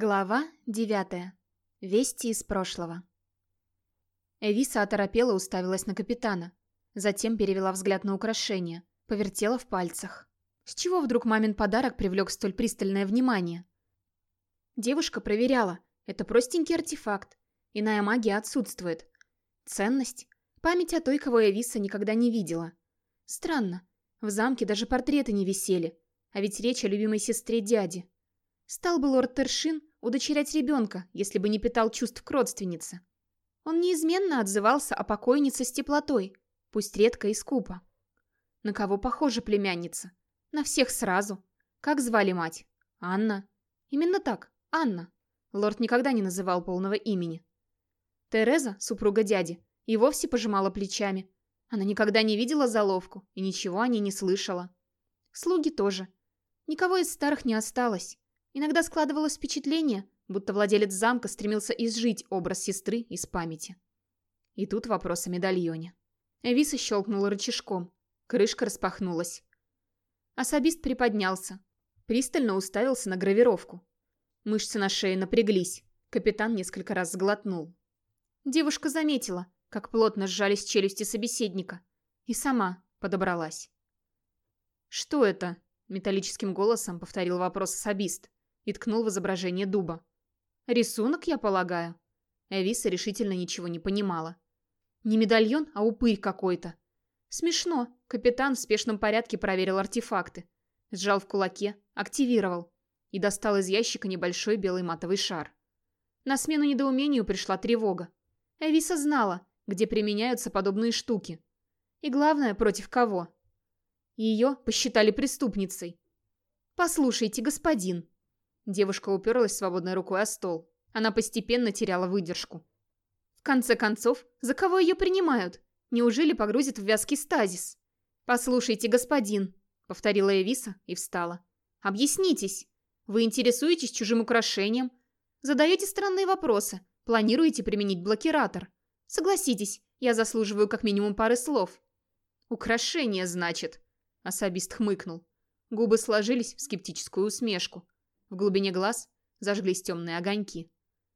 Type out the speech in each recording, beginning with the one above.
Глава девятая. Вести из прошлого. Эвиса оторопела уставилась на капитана. Затем перевела взгляд на украшение, повертела в пальцах. С чего вдруг мамин подарок привлек столь пристальное внимание? Девушка проверяла. Это простенький артефакт. Иная магия отсутствует. Ценность? Память о той, кого Эвиса никогда не видела. Странно. В замке даже портреты не висели. А ведь речь о любимой сестре дяди. Стал бы лорд Тершин удочерять ребенка, если бы не питал чувств к родственнице. Он неизменно отзывался о покойнице с теплотой, пусть редко и скупо. На кого похожа племянница? На всех сразу. Как звали мать? Анна. Именно так, Анна. Лорд никогда не называл полного имени. Тереза, супруга дяди, и вовсе пожимала плечами. Она никогда не видела заловку и ничего о ней не слышала. Слуги тоже. Никого из старых не осталось. Иногда складывалось впечатление, будто владелец замка стремился изжить образ сестры из памяти. И тут вопрос о медальоне. Эвиса щелкнула рычажком. Крышка распахнулась. Особист приподнялся. Пристально уставился на гравировку. Мышцы на шее напряглись. Капитан несколько раз сглотнул. Девушка заметила, как плотно сжались челюсти собеседника. И сама подобралась. «Что это?» — металлическим голосом повторил вопрос особист и ткнул в изображение дуба. «Рисунок, я полагаю?» Эвиса решительно ничего не понимала. «Не медальон, а упырь какой-то». «Смешно». Капитан в спешном порядке проверил артефакты. Сжал в кулаке, активировал и достал из ящика небольшой белый матовый шар. На смену недоумению пришла тревога. Эвиса знала, где применяются подобные штуки. И главное, против кого. Ее посчитали преступницей. «Послушайте, господин», Девушка уперлась свободной рукой о стол. Она постепенно теряла выдержку. В конце концов, за кого ее принимают? Неужели погрузят в вязкий стазис? «Послушайте, господин», — повторила Эвиса и встала. «Объяснитесь. Вы интересуетесь чужим украшением? Задаете странные вопросы? Планируете применить блокиратор? Согласитесь, я заслуживаю как минимум пары слов». «Украшение, значит», — особист хмыкнул. Губы сложились в скептическую усмешку. В глубине глаз зажглись темные огоньки.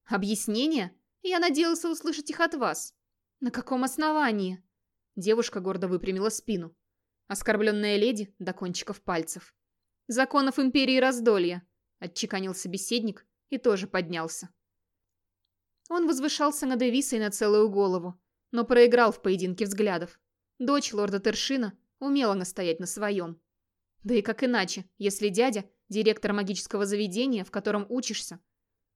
«Объяснение? Я надеялся услышать их от вас». «На каком основании?» Девушка гордо выпрямила спину. Оскорбленная леди до кончиков пальцев. «Законов империи раздолья», — отчеканил собеседник и тоже поднялся. Он возвышался над Эвисой на целую голову, но проиграл в поединке взглядов. Дочь лорда Тершина умела настоять на своем. Да и как иначе, если дядя директор магического заведения, в котором учишься.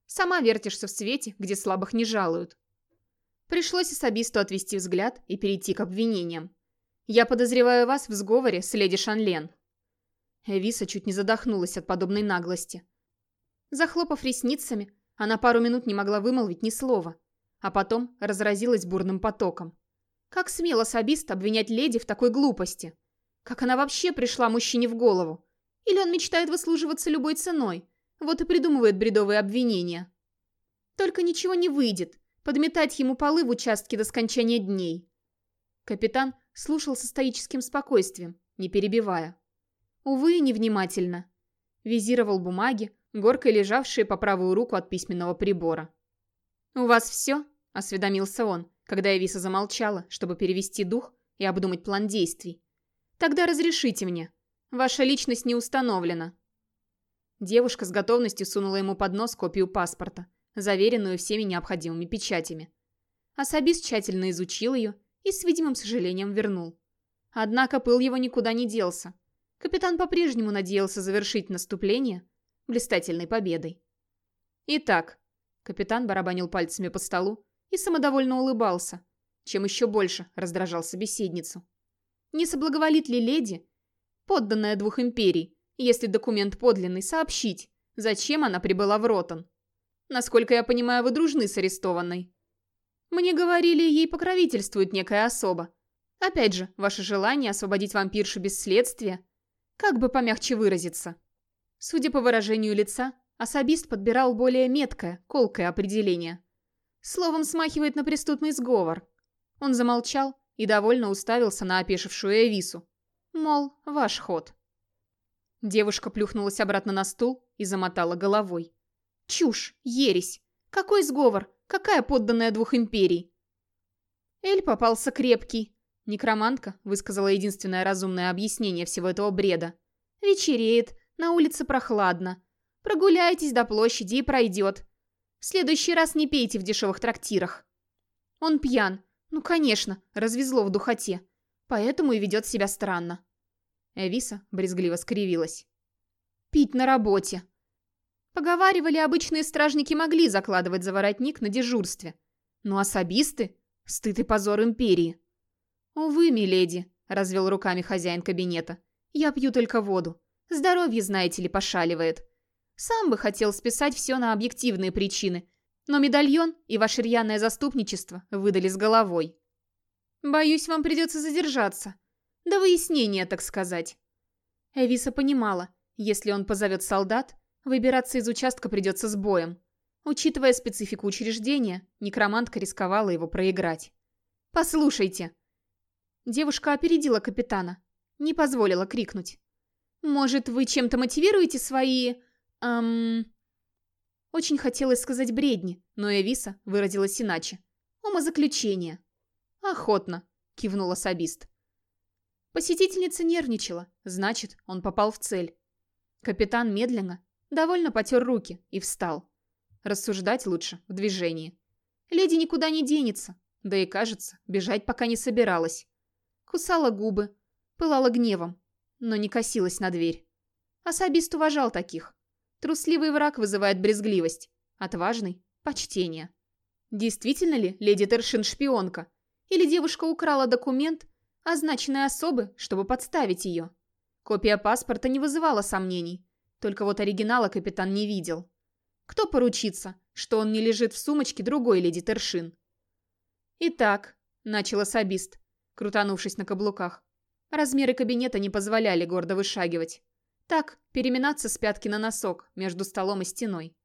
Сама вертишься в свете, где слабых не жалуют. Пришлось особисту отвести взгляд и перейти к обвинениям. «Я подозреваю вас в сговоре с леди Шанлен». Эвиса чуть не задохнулась от подобной наглости. Захлопав ресницами, она пару минут не могла вымолвить ни слова, а потом разразилась бурным потоком. Как смело особист обвинять леди в такой глупости? Как она вообще пришла мужчине в голову? Или он мечтает выслуживаться любой ценой, вот и придумывает бредовые обвинения. Только ничего не выйдет, подметать ему полы в участке до скончания дней. Капитан слушал со стоическим спокойствием, не перебивая. Увы, невнимательно. Визировал бумаги, горкой лежавшие по правую руку от письменного прибора. «У вас все?» – осведомился он, когда Эвиса замолчала, чтобы перевести дух и обдумать план действий. «Тогда разрешите мне». Ваша личность не установлена». Девушка с готовностью сунула ему под нос копию паспорта, заверенную всеми необходимыми печатями. Особист тщательно изучил ее и с видимым сожалением вернул. Однако пыл его никуда не делся. Капитан по-прежнему надеялся завершить наступление блистательной победой. «Итак», — капитан барабанил пальцами по столу и самодовольно улыбался, чем еще больше раздражал собеседницу. «Не соблаговолит ли леди подданная двух империй, если документ подлинный, сообщить, зачем она прибыла в Ротон. Насколько я понимаю, вы дружны с арестованной. Мне говорили, ей покровительствует некая особа. Опять же, ваше желание освободить вампиршу без следствия. Как бы помягче выразиться. Судя по выражению лица, особист подбирал более меткое, колкое определение. Словом, смахивает на преступный сговор. Он замолчал и довольно уставился на опешившую Эвису. Мол, ваш ход. Девушка плюхнулась обратно на стул и замотала головой. Чушь, ересь. Какой сговор? Какая подданная двух империй? Эль попался крепкий. Некромантка высказала единственное разумное объяснение всего этого бреда. Вечереет, на улице прохладно. Прогуляйтесь до площади и пройдет. В следующий раз не пейте в дешевых трактирах. Он пьян. Ну, конечно, развезло в духоте. Поэтому и ведет себя странно. Эвиса брезгливо скривилась. Пить на работе. Поговаривали, обычные стражники могли закладывать за воротник на дежурстве. Но особисты — стыд и позор империи. «Увы, миледи», — развел руками хозяин кабинета. «Я пью только воду. Здоровье, знаете ли, пошаливает. Сам бы хотел списать все на объективные причины, но медальон и ваше рьяное заступничество выдали с головой. Боюсь, вам придется задержаться. До выяснения, так сказать». Эвиса понимала, если он позовет солдат, выбираться из участка придется с боем. Учитывая специфику учреждения, некромантка рисковала его проиграть. «Послушайте!» Девушка опередила капитана. Не позволила крикнуть. «Может, вы чем-то мотивируете свои... эм...» Очень хотелось сказать бредни, но Эвиса выразилась иначе. «Умозаключение». «Охотно», — кивнул особист. Посетительница нервничала, значит, он попал в цель. Капитан медленно, довольно потер руки и встал. Рассуждать лучше в движении. Леди никуда не денется, да и, кажется, бежать пока не собиралась. Кусала губы, пылала гневом, но не косилась на дверь. Особист уважал таких. Трусливый враг вызывает брезгливость, отважный – почтение. Действительно ли леди Тершин шпионка? Или девушка украла документ, означенный особы, чтобы подставить ее? Копия паспорта не вызывала сомнений, только вот оригинала капитан не видел. Кто поручится, что он не лежит в сумочке другой леди Тершин? «Итак», — начал особист, крутанувшись на каблуках. Размеры кабинета не позволяли гордо вышагивать. Так, переминаться с пятки на носок между столом и стеной.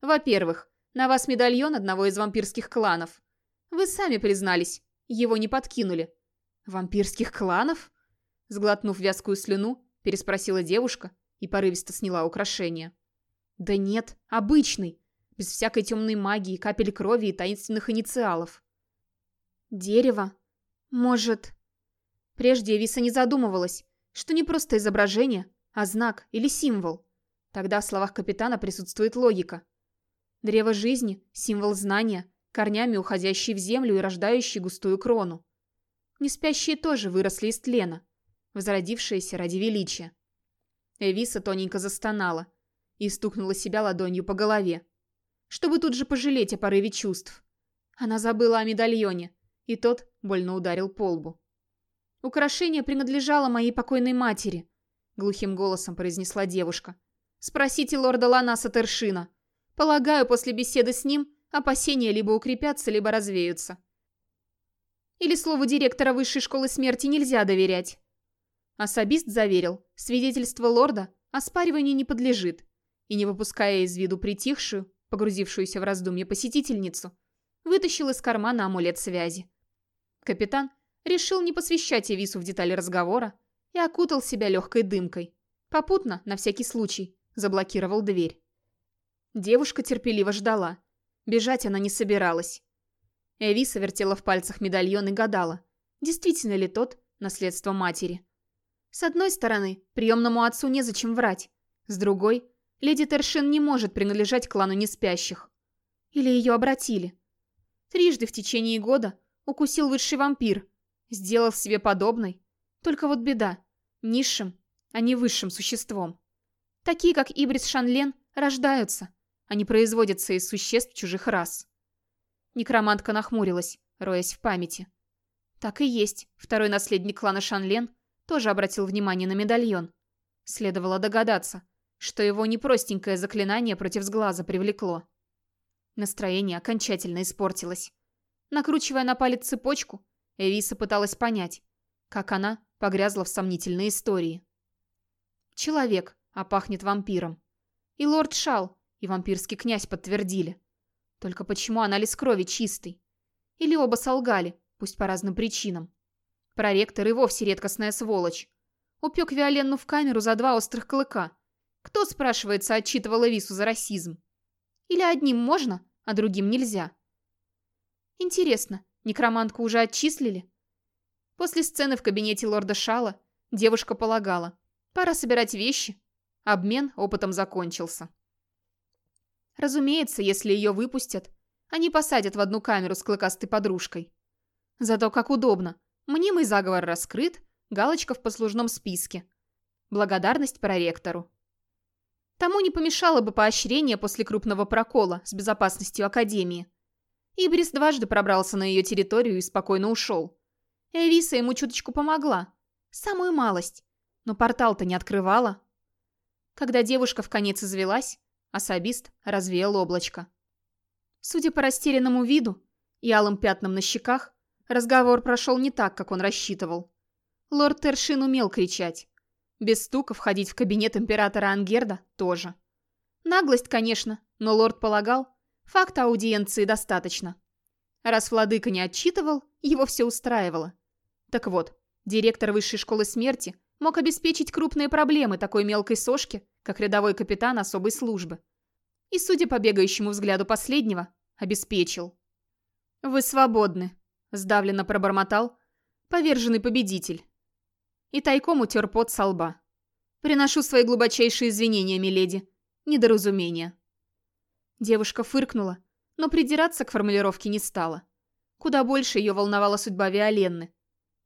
Во-первых, на вас медальон одного из вампирских кланов. Вы сами признались, его не подкинули. Вампирских кланов? Сглотнув вязкую слюну, переспросила девушка и порывисто сняла украшение. Да нет, обычный, без всякой темной магии, капель крови и таинственных инициалов. Дерево? Может... Прежде Виса не задумывалась, что не просто изображение, а знак или символ. Тогда в словах капитана присутствует логика. Древо жизни – символ знания, корнями уходящий в землю и рождающий густую крону. Неспящие тоже выросли из тлена, возродившиеся ради величия. Эвиса тоненько застонала и стукнула себя ладонью по голове, чтобы тут же пожалеть о порыве чувств. Она забыла о медальоне, и тот больно ударил по лбу. Украшение принадлежало моей покойной матери, — глухим голосом произнесла девушка. «Спросите лорда Ланаса Тершина. Полагаю, после беседы с ним опасения либо укрепятся, либо развеются. Или слову директора высшей школы смерти нельзя доверять». Особист заверил, свидетельство лорда оспариванию не подлежит, и, не выпуская из виду притихшую, погрузившуюся в раздумье посетительницу, вытащил из кармана амулет связи. Капитан решил не посвящать Эвису в детали разговора, и окутал себя легкой дымкой. Попутно, на всякий случай, заблокировал дверь. Девушка терпеливо ждала. Бежать она не собиралась. Эвиса вертела в пальцах медальон и гадала, действительно ли тот наследство матери. С одной стороны, приемному отцу незачем врать. С другой, леди Тершин не может принадлежать клану неспящих. Или ее обратили. Трижды в течение года укусил высший вампир, сделав себе подобной только вот беда. Низшим, а не высшим существом. Такие, как Ибрис Шанлен, рождаются, а не производятся из существ чужих рас. Некромантка нахмурилась, роясь в памяти. Так и есть. Второй наследник клана Шанлен тоже обратил внимание на медальон. Следовало догадаться, что его непростенькое заклинание против сглаза привлекло. Настроение окончательно испортилось. Накручивая на палец цепочку, Эвиса пыталась понять, как она погрязла в сомнительной истории. Человек, а пахнет вампиром. И лорд Шал, и вампирский князь подтвердили. Только почему анализ крови чистый? Или оба солгали, пусть по разным причинам. Проректор и вовсе редкостная сволочь. Упек Виоленну в камеру за два острых клыка. Кто, спрашивается, отчитывал Эвису за расизм? Или одним можно, а другим нельзя? Интересно, некромантку уже отчислили? После сцены в кабинете лорда Шала девушка полагала, пора собирать вещи. Обмен опытом закончился. Разумеется, если ее выпустят, они посадят в одну камеру с клыкастой подружкой. Зато как удобно. Мнимый заговор раскрыт, галочка в послужном списке. Благодарность проректору. Тому не помешало бы поощрение после крупного прокола с безопасностью Академии. Ибрис дважды пробрался на ее территорию и спокойно ушел. Эвиса ему чуточку помогла. Самую малость. Но портал-то не открывала. Когда девушка в конец извелась, особист развеял облачко. Судя по растерянному виду и алым пятнам на щеках, разговор прошел не так, как он рассчитывал. Лорд Тершин умел кричать. Без стука входить в кабинет императора Ангерда тоже. Наглость, конечно, но лорд полагал, факта аудиенции достаточно. Раз владыка не отчитывал, его все устраивало. Так вот, директор высшей школы смерти мог обеспечить крупные проблемы такой мелкой сошки, как рядовой капитан особой службы. И, судя по бегающему взгляду последнего, обеспечил. «Вы свободны», – сдавленно пробормотал поверженный победитель. И тайком утер пот со лба. «Приношу свои глубочайшие извинения, миледи. Недоразумение». Девушка фыркнула, но придираться к формулировке не стала. Куда больше ее волновала судьба Виоленны.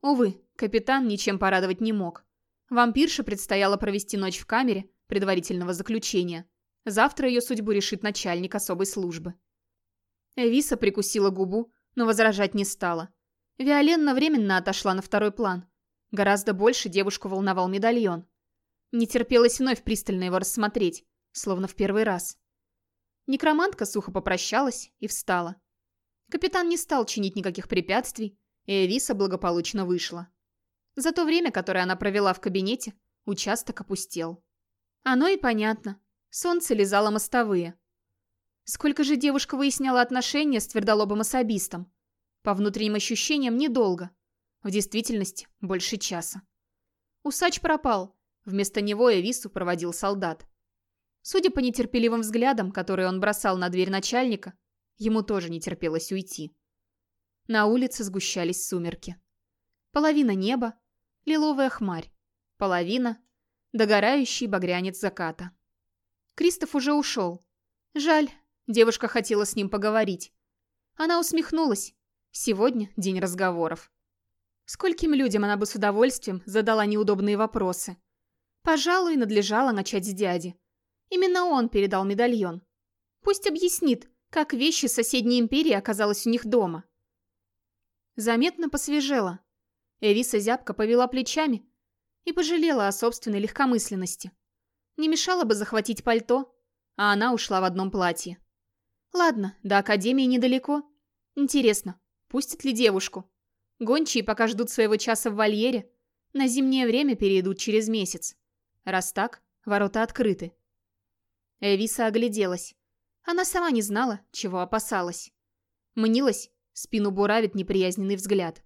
Увы, капитан ничем порадовать не мог. Вампирше предстояло провести ночь в камере предварительного заключения. Завтра ее судьбу решит начальник особой службы. Эвиса прикусила губу, но возражать не стала. Виоленна временно отошла на второй план. Гораздо больше девушку волновал медальон. Не терпелось вновь пристально его рассмотреть, словно в первый раз. Некромантка сухо попрощалась и встала. Капитан не стал чинить никаких препятствий, и Эвиса благополучно вышла. За то время, которое она провела в кабинете, участок опустел. Оно и понятно. Солнце лизало мостовые. Сколько же девушка выясняла отношения с твердолобым особистом? По внутренним ощущениям, недолго. В действительности, больше часа. Усач пропал. Вместо него Эвису проводил солдат. Судя по нетерпеливым взглядам, которые он бросал на дверь начальника, ему тоже не терпелось уйти. На улице сгущались сумерки. Половина неба, лиловая хмарь, половина – догорающий багрянец заката. Кристоф уже ушел. Жаль, девушка хотела с ним поговорить. Она усмехнулась. Сегодня день разговоров. Скольким людям она бы с удовольствием задала неудобные вопросы. Пожалуй, надлежало начать с дяди. Именно он передал медальон. Пусть объяснит, как вещи соседней империи оказалась у них дома. Заметно посвежело. Эвиса зябко повела плечами и пожалела о собственной легкомысленности. Не мешало бы захватить пальто, а она ушла в одном платье. Ладно, до академии недалеко. Интересно, пустят ли девушку? Гончие пока ждут своего часа в вольере. На зимнее время перейдут через месяц. Раз так, ворота открыты. Эвиса огляделась. Она сама не знала, чего опасалась. Мнилась, спину буравит неприязненный взгляд.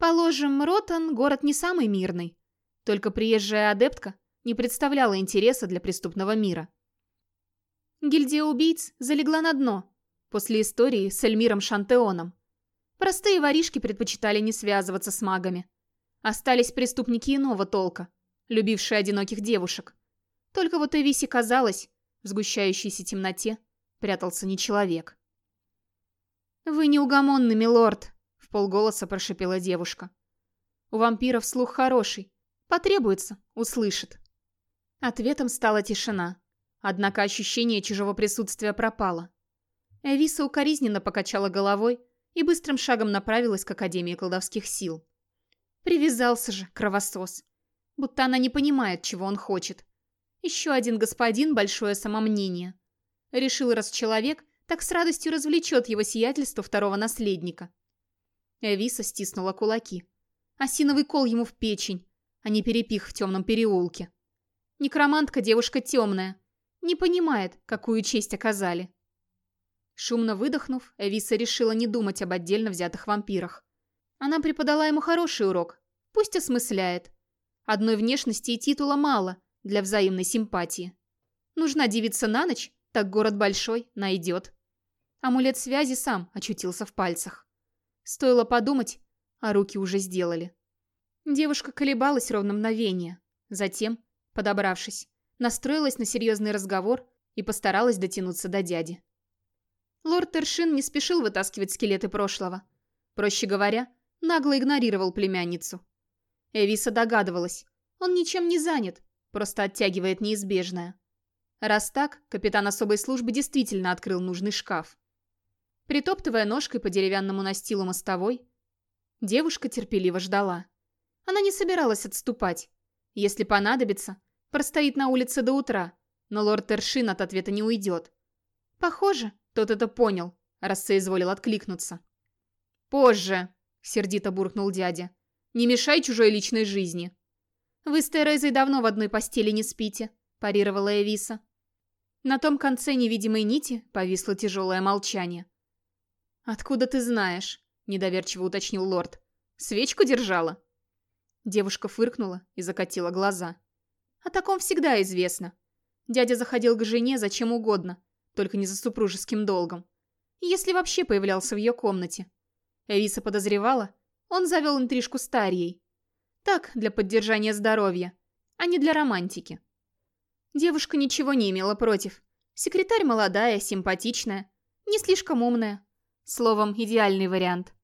Положим, Ротан – город не самый мирный. Только приезжая адептка не представляла интереса для преступного мира. Гильдия убийц залегла на дно после истории с Эльмиром Шантеоном. Простые воришки предпочитали не связываться с магами. Остались преступники иного толка, любившие одиноких девушек. Только вот Эвисе казалось, в сгущающейся темноте прятался не человек. «Вы неугомонный, милорд», полголоса прошипела девушка. У вампиров слух хороший. Потребуется, услышит. Ответом стала тишина. Однако ощущение чужого присутствия пропало. Эвиса укоризненно покачала головой и быстрым шагом направилась к Академии колдовских сил. Привязался же, кровосос. Будто она не понимает, чего он хочет. Еще один господин большое самомнение. Решил, раз человек, так с радостью развлечет его сиятельство второго наследника. Эвиса стиснула кулаки. Осиновый кол ему в печень, а не перепих в темном переулке. Некромантка девушка темная. Не понимает, какую честь оказали. Шумно выдохнув, Эвиса решила не думать об отдельно взятых вампирах. Она преподала ему хороший урок. Пусть осмысляет. Одной внешности и титула мало для взаимной симпатии. Нужна девица на ночь, Так город большой, найдет. Амулет связи сам очутился в пальцах. Стоило подумать, а руки уже сделали. Девушка колебалась ровно мгновение. Затем, подобравшись, настроилась на серьезный разговор и постаралась дотянуться до дяди. Лорд Тершин не спешил вытаскивать скелеты прошлого. Проще говоря, нагло игнорировал племянницу. Эвиса догадывалась, он ничем не занят, просто оттягивает неизбежное. Раз так, капитан особой службы действительно открыл нужный шкаф. Притоптывая ножкой по деревянному настилу мостовой, девушка терпеливо ждала. Она не собиралась отступать. Если понадобится, простоит на улице до утра, но лорд Тершин от ответа не уйдет. Похоже, тот это понял, раз соизволил откликнуться. «Позже», — сердито буркнул дядя. «Не мешай чужой личной жизни». «Вы с Терезой давно в одной постели не спите», — парировала Эвиса. На том конце невидимой нити повисло тяжелое молчание. «Откуда ты знаешь?» – недоверчиво уточнил лорд. «Свечку держала?» Девушка фыркнула и закатила глаза. «О таком всегда известно. Дядя заходил к жене зачем угодно, только не за супружеским долгом. Если вообще появлялся в ее комнате. Эвиса подозревала, он завел интрижку с Тарией. Так, для поддержания здоровья, а не для романтики. Девушка ничего не имела против. Секретарь молодая, симпатичная, не слишком умная. Словом, идеальный вариант.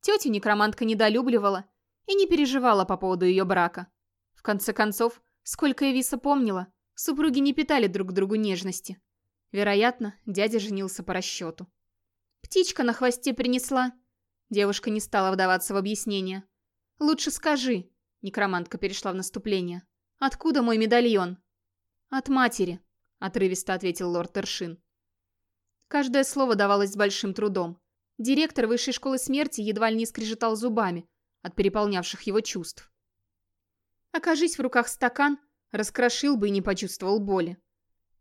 Тетю некромантка недолюбливала и не переживала по поводу ее брака. В конце концов, сколько Эвиса помнила, супруги не питали друг к другу нежности. Вероятно, дядя женился по расчету. «Птичка на хвосте принесла». Девушка не стала вдаваться в объяснение. «Лучше скажи», — некромантка перешла в наступление. «Откуда мой медальон?» «От матери», — отрывисто ответил лорд Тершин. Каждое слово давалось с большим трудом. Директор высшей школы смерти едва ли не скрежетал зубами от переполнявших его чувств. Окажись в руках стакан, раскрошил бы и не почувствовал боли.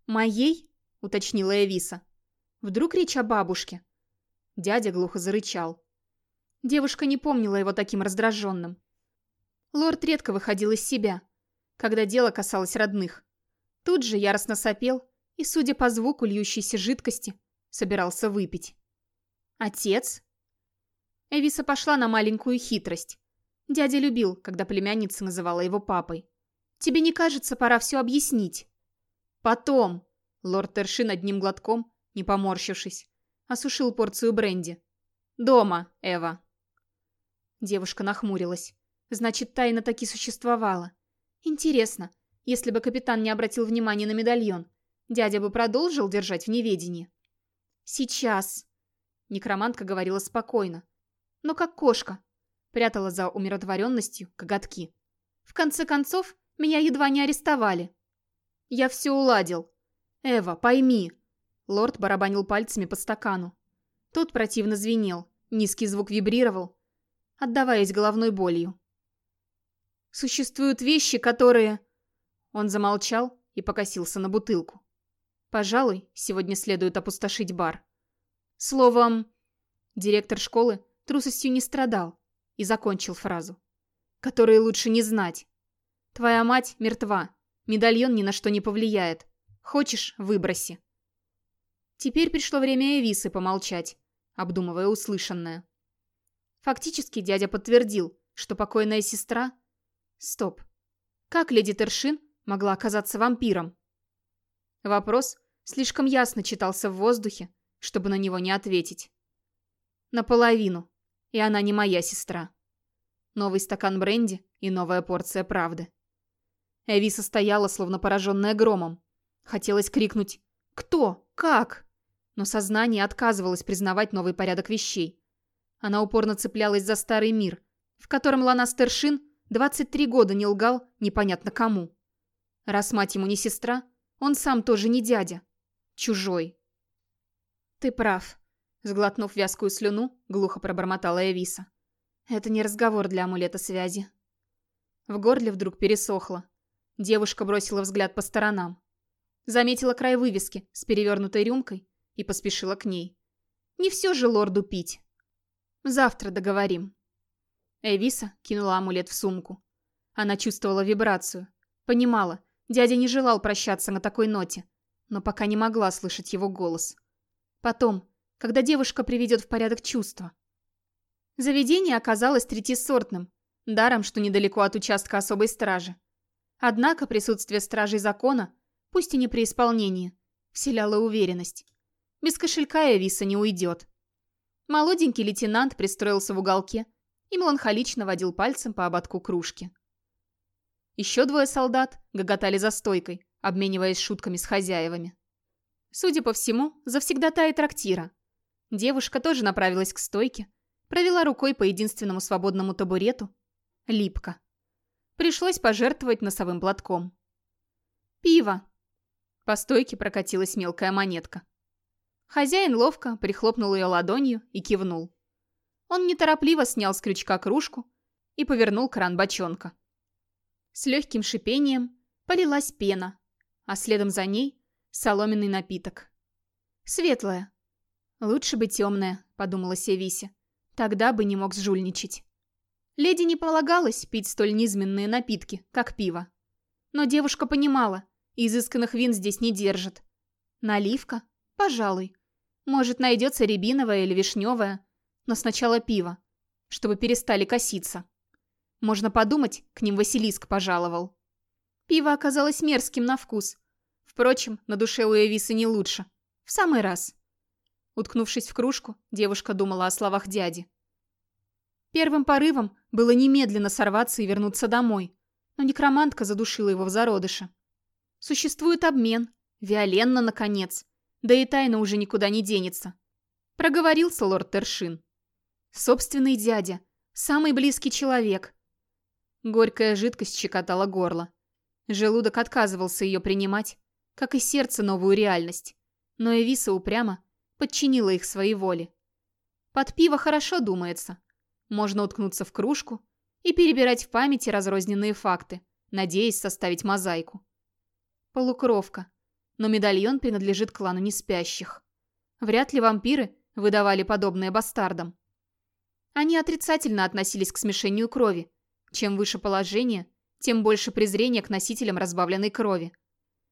«Моей?» — уточнила Эвиса. «Вдруг речь о бабушке?» Дядя глухо зарычал. Девушка не помнила его таким раздраженным. Лорд редко выходил из себя, когда дело касалось родных. Тут же яростно сопел и, судя по звуку льющейся жидкости, собирался выпить. «Отец?» Эвиса пошла на маленькую хитрость. Дядя любил, когда племянница называла его папой. «Тебе не кажется, пора все объяснить?» «Потом!» Лорд Тершин одним глотком, не поморщившись, осушил порцию бренди. «Дома, Эва!» Девушка нахмурилась. Значит, тайна таки существовала. Интересно, если бы капитан не обратил внимания на медальон, дядя бы продолжил держать в неведении. «Сейчас», — некромантка говорила спокойно, но как кошка, прятала за умиротворенностью коготки. «В конце концов, меня едва не арестовали». «Я все уладил. Эва, пойми». Лорд барабанил пальцами по стакану. Тот противно звенел, низкий звук вибрировал, отдаваясь головной болью. «Существуют вещи, которые...» Он замолчал и покосился на бутылку. Пожалуй, сегодня следует опустошить бар. Словом, директор школы трусостью не страдал и закончил фразу. Которые лучше не знать. Твоя мать мертва. Медальон ни на что не повлияет. Хочешь – выброси. Теперь пришло время Эвисы помолчать, обдумывая услышанное. Фактически дядя подтвердил, что покойная сестра... Стоп. Как леди Тершин могла оказаться вампиром? Вопрос слишком ясно читался в воздухе, чтобы на него не ответить. Наполовину. И она не моя сестра. Новый стакан бренди и новая порция правды. Эвиса стояла, словно пораженная громом. Хотелось крикнуть «Кто? Как?», но сознание отказывалось признавать новый порядок вещей. Она упорно цеплялась за старый мир, в котором Лана Стершин 23 года не лгал непонятно кому. Раз мать ему не сестра, он сам тоже не дядя. Чужой. «Ты прав», — сглотнув вязкую слюну, глухо пробормотала Эвиса. «Это не разговор для амулета связи». В горле вдруг пересохло. Девушка бросила взгляд по сторонам. Заметила край вывески с перевернутой рюмкой и поспешила к ней. «Не все же лорду пить». «Завтра договорим». Эвиса кинула амулет в сумку. Она чувствовала вибрацию. Понимала, Дядя не желал прощаться на такой ноте, но пока не могла слышать его голос. Потом, когда девушка приведет в порядок чувства. Заведение оказалось третисортным, даром, что недалеко от участка особой стражи. Однако присутствие стражей закона, пусть и не при исполнении, вселяло уверенность. Без кошелька Эвиса не уйдет. Молоденький лейтенант пристроился в уголке и меланхолично водил пальцем по ободку кружки. Еще двое солдат гоготали за стойкой, обмениваясь шутками с хозяевами. Судя по всему, завсегдатая трактира. Девушка тоже направилась к стойке, провела рукой по единственному свободному табурету. Липко. Пришлось пожертвовать носовым платком. «Пиво!» По стойке прокатилась мелкая монетка. Хозяин ловко прихлопнул ее ладонью и кивнул. Он неторопливо снял с крючка кружку и повернул кран бочонка. С легким шипением полилась пена, а следом за ней соломенный напиток. Светлая. Лучше бы темная, подумала Севисе. Тогда бы не мог сжульничать. Леди не полагалось пить столь низменные напитки, как пиво. Но девушка понимала, изысканных вин здесь не держат. Наливка? Пожалуй. Может, найдется рябиновая или вишневая, но сначала пиво, чтобы перестали коситься. Можно подумать, к ним Василиск пожаловал. Пиво оказалось мерзким на вкус. Впрочем, на душе у Эвисы не лучше. В самый раз. Уткнувшись в кружку, девушка думала о словах дяди. Первым порывом было немедленно сорваться и вернуться домой, но некромантка задушила его в зародыше. Существует обмен. Виоленна, наконец. Да и тайна уже никуда не денется. Проговорился лорд Тершин. Собственный дядя. Самый близкий человек. Горькая жидкость щекотала горло. Желудок отказывался ее принимать, как и сердце новую реальность. Но Эвиса упрямо подчинила их своей воле. Под пиво хорошо думается. Можно уткнуться в кружку и перебирать в памяти разрозненные факты, надеясь составить мозаику. Полукровка. Но медальон принадлежит клану неспящих. Вряд ли вампиры выдавали подобное бастардам. Они отрицательно относились к смешению крови. Чем выше положение, тем больше презрения к носителям разбавленной крови.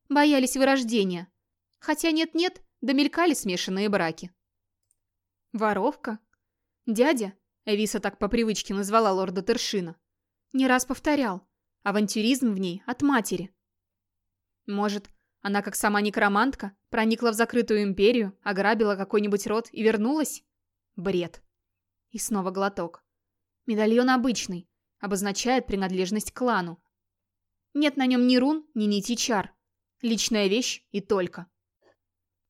Боялись вырождения. Хотя нет-нет, домелькали смешанные браки. Воровка? Дядя, Эвиса так по привычке назвала лорда Тершина, не раз повторял, авантюризм в ней от матери. Может, она, как сама некромантка, проникла в закрытую империю, ограбила какой-нибудь род и вернулась? Бред. И снова глоток. Медальон обычный, обозначает принадлежность к клану. Нет на нем ни рун, ни нити чар. Личная вещь и только.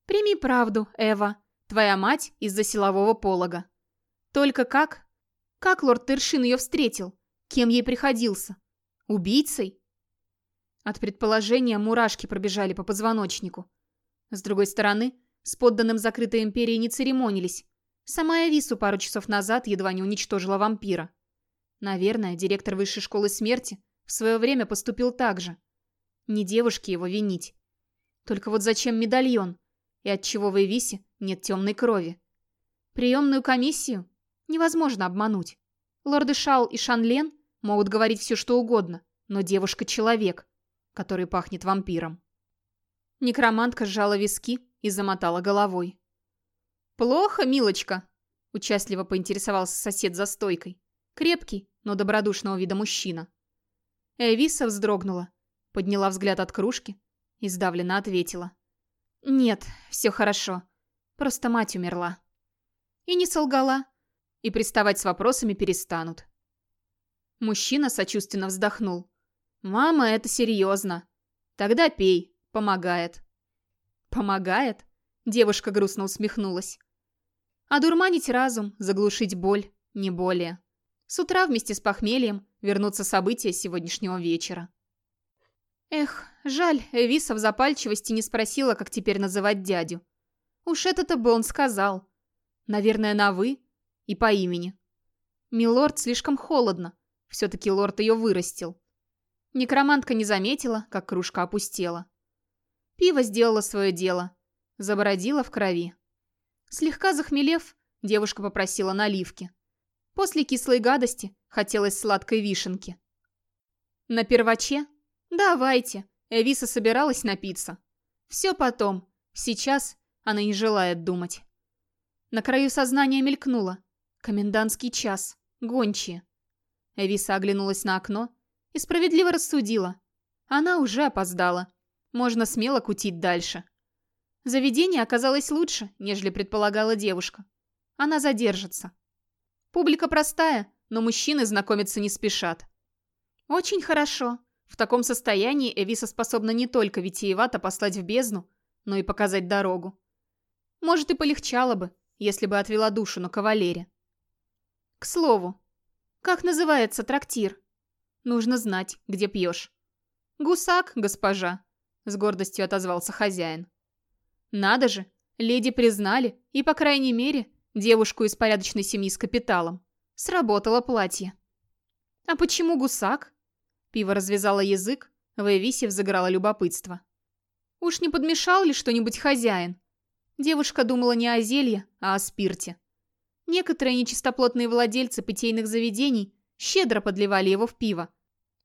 Прими правду, Эва. Твоя мать из-за силового полога. Только как? Как лорд Тершин ее встретил? Кем ей приходился? Убийцей? От предположения мурашки пробежали по позвоночнику. С другой стороны, с подданным закрытой империи не церемонились. Сама Эвису пару часов назад едва не уничтожила вампира. Наверное, директор высшей школы смерти в свое время поступил так же. Не девушке его винить. Только вот зачем медальон? И отчего в Эвисе нет темной крови? Приемную комиссию невозможно обмануть. Лорды Шал и Шанлен могут говорить все что угодно, но девушка — человек, который пахнет вампиром. Некромантка сжала виски и замотала головой. «Плохо, милочка?» — участливо поинтересовался сосед за стойкой. Крепкий, но добродушного вида мужчина. Эвиса вздрогнула, подняла взгляд от кружки и сдавленно ответила. «Нет, все хорошо. Просто мать умерла». И не солгала, и приставать с вопросами перестанут. Мужчина сочувственно вздохнул. «Мама, это серьезно. Тогда пей, помогает». «Помогает?» Девушка грустно усмехнулась. «Одурманить разум, заглушить боль, не более». С утра вместе с похмельем вернутся события сегодняшнего вечера. Эх, жаль, Эвиса в запальчивости не спросила, как теперь называть дядю. Уж это-то бы он сказал. Наверное, на «вы» и по имени. Милорд слишком холодно. Все-таки лорд ее вырастил. Некромантка не заметила, как кружка опустела. Пиво сделало свое дело. Забородило в крови. Слегка захмелев, девушка попросила наливки. После кислой гадости хотелось сладкой вишенки. На перваче? Давайте. Эвиса собиралась напиться. Все потом. Сейчас она не желает думать. На краю сознания мелькнуло. Комендантский час. Гончие. Эвиса оглянулась на окно и справедливо рассудила. Она уже опоздала. Можно смело кутить дальше. Заведение оказалось лучше, нежели предполагала девушка. Она задержится. Публика простая, но мужчины знакомиться не спешат. Очень хорошо. В таком состоянии Эвиса способна не только витиевато послать в бездну, но и показать дорогу. Может, и полегчало бы, если бы отвела душу на кавалере. К слову, как называется трактир? Нужно знать, где пьешь. «Гусак, госпожа», — с гордостью отозвался хозяин. Надо же, леди признали, и, по крайней мере, девушку из порядочной семьи с капиталом. Сработало платье. «А почему гусак?» Пиво развязало язык, в взыграло любопытство. «Уж не подмешал ли что-нибудь хозяин?» Девушка думала не о зелье, а о спирте. Некоторые нечистоплотные владельцы питейных заведений щедро подливали его в пиво,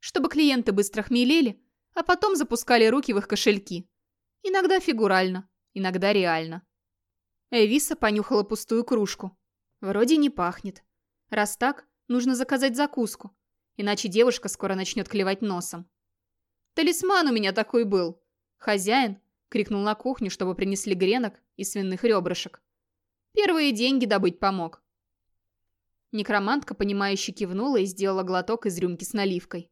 чтобы клиенты быстро хмелели, а потом запускали руки в их кошельки. Иногда фигурально, иногда реально. Эвиса понюхала пустую кружку. Вроде не пахнет. Раз так, нужно заказать закуску, иначе девушка скоро начнет клевать носом. «Талисман у меня такой был!» Хозяин крикнул на кухню, чтобы принесли гренок и свиных ребрышек. Первые деньги добыть помог. Некромантка, понимающе кивнула и сделала глоток из рюмки с наливкой.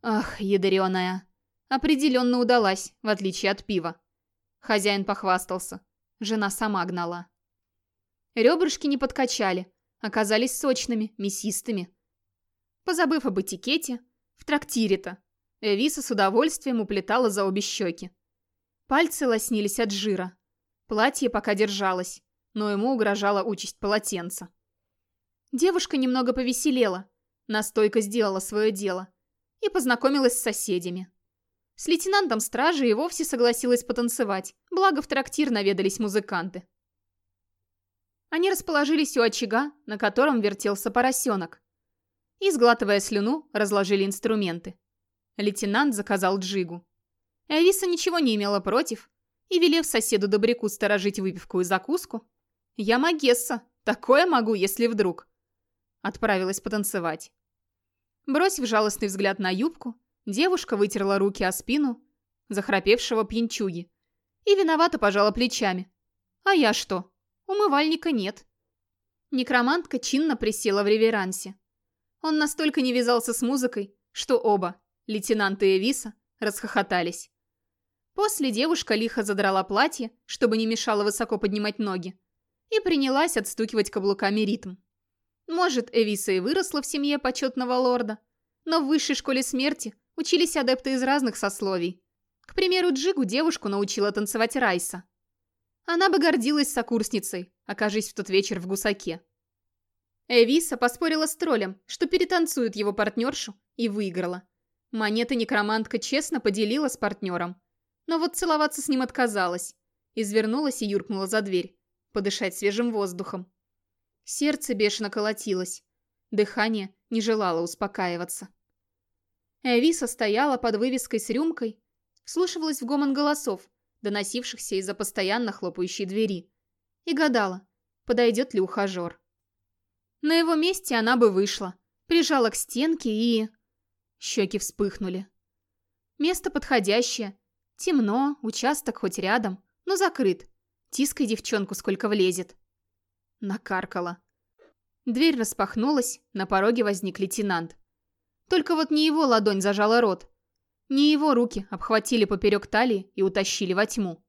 Ах, ядреная. Определенно удалась, в отличие от пива. Хозяин похвастался. Жена сама гнала. Ребрышки не подкачали, оказались сочными, мясистыми. Позабыв об этикете, в трактире-то, Эвиса с удовольствием уплетала за обе щеки. Пальцы лоснились от жира. Платье пока держалось, но ему угрожала участь полотенца. Девушка немного повеселела, настойка сделала свое дело и познакомилась с соседями. С лейтенантом стражи и вовсе согласилась потанцевать, благо в трактир наведались музыканты. Они расположились у очага, на котором вертелся поросенок. И, сглатывая слюну, разложили инструменты. Лейтенант заказал джигу. Эвиса ничего не имела против, и, велев соседу Добряку сторожить выпивку и закуску, «Я Магесса, такое могу, если вдруг», отправилась потанцевать. Бросив жалостный взгляд на юбку, Девушка вытерла руки о спину захрапевшего пьянчуги и виновато пожала плечами. А я что? Умывальника нет. Некромантка чинно присела в реверансе. Он настолько не вязался с музыкой, что оба, лейтенант и Эвиса, расхохотались. После девушка лихо задрала платье, чтобы не мешало высоко поднимать ноги, и принялась отстукивать каблуками ритм. Может, Эвиса и выросла в семье почетного лорда, но в высшей школе смерти учились адепты из разных сословий. К примеру, Джигу девушку научила танцевать Райса. Она бы гордилась сокурсницей, окажись в тот вечер в гусаке. Эвиса поспорила с троллем, что перетанцует его партнершу, и выиграла. Монеты некромантка честно поделила с партнером. Но вот целоваться с ним отказалась. Извернулась и юркнула за дверь, подышать свежим воздухом. Сердце бешено колотилось. Дыхание не желало успокаиваться. Эвиса стояла под вывеской с рюмкой, вслушивалась в гомон голосов, доносившихся из-за постоянно хлопающей двери, и гадала, подойдет ли ухажер. На его месте она бы вышла, прижала к стенке и... Щеки вспыхнули. Место подходящее. Темно, участок хоть рядом, но закрыт. Тискай девчонку, сколько влезет. Накаркала. Дверь распахнулась, на пороге возник лейтенант. Только вот не его ладонь зажала рот. Не его руки обхватили поперек талии и утащили во тьму.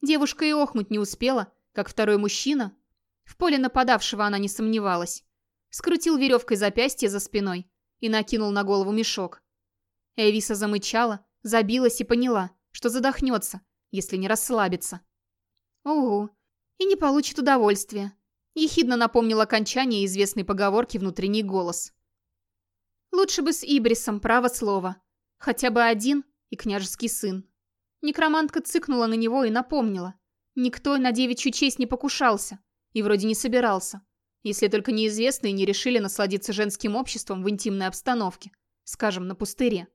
Девушка и охнуть не успела, как второй мужчина, в поле нападавшего она не сомневалась, скрутил веревкой запястье за спиной и накинул на голову мешок. Эвиса замычала, забилась и поняла, что задохнется, если не расслабится. Угу, и не получит удовольствия. Ехидно напомнил окончание известной поговорки внутренний голос. Лучше бы с Ибрисом, право слово. Хотя бы один и княжеский сын. Некромантка цыкнула на него и напомнила. Никто на девичью честь не покушался. И вроде не собирался. Если только неизвестные не решили насладиться женским обществом в интимной обстановке. Скажем, на пустыре.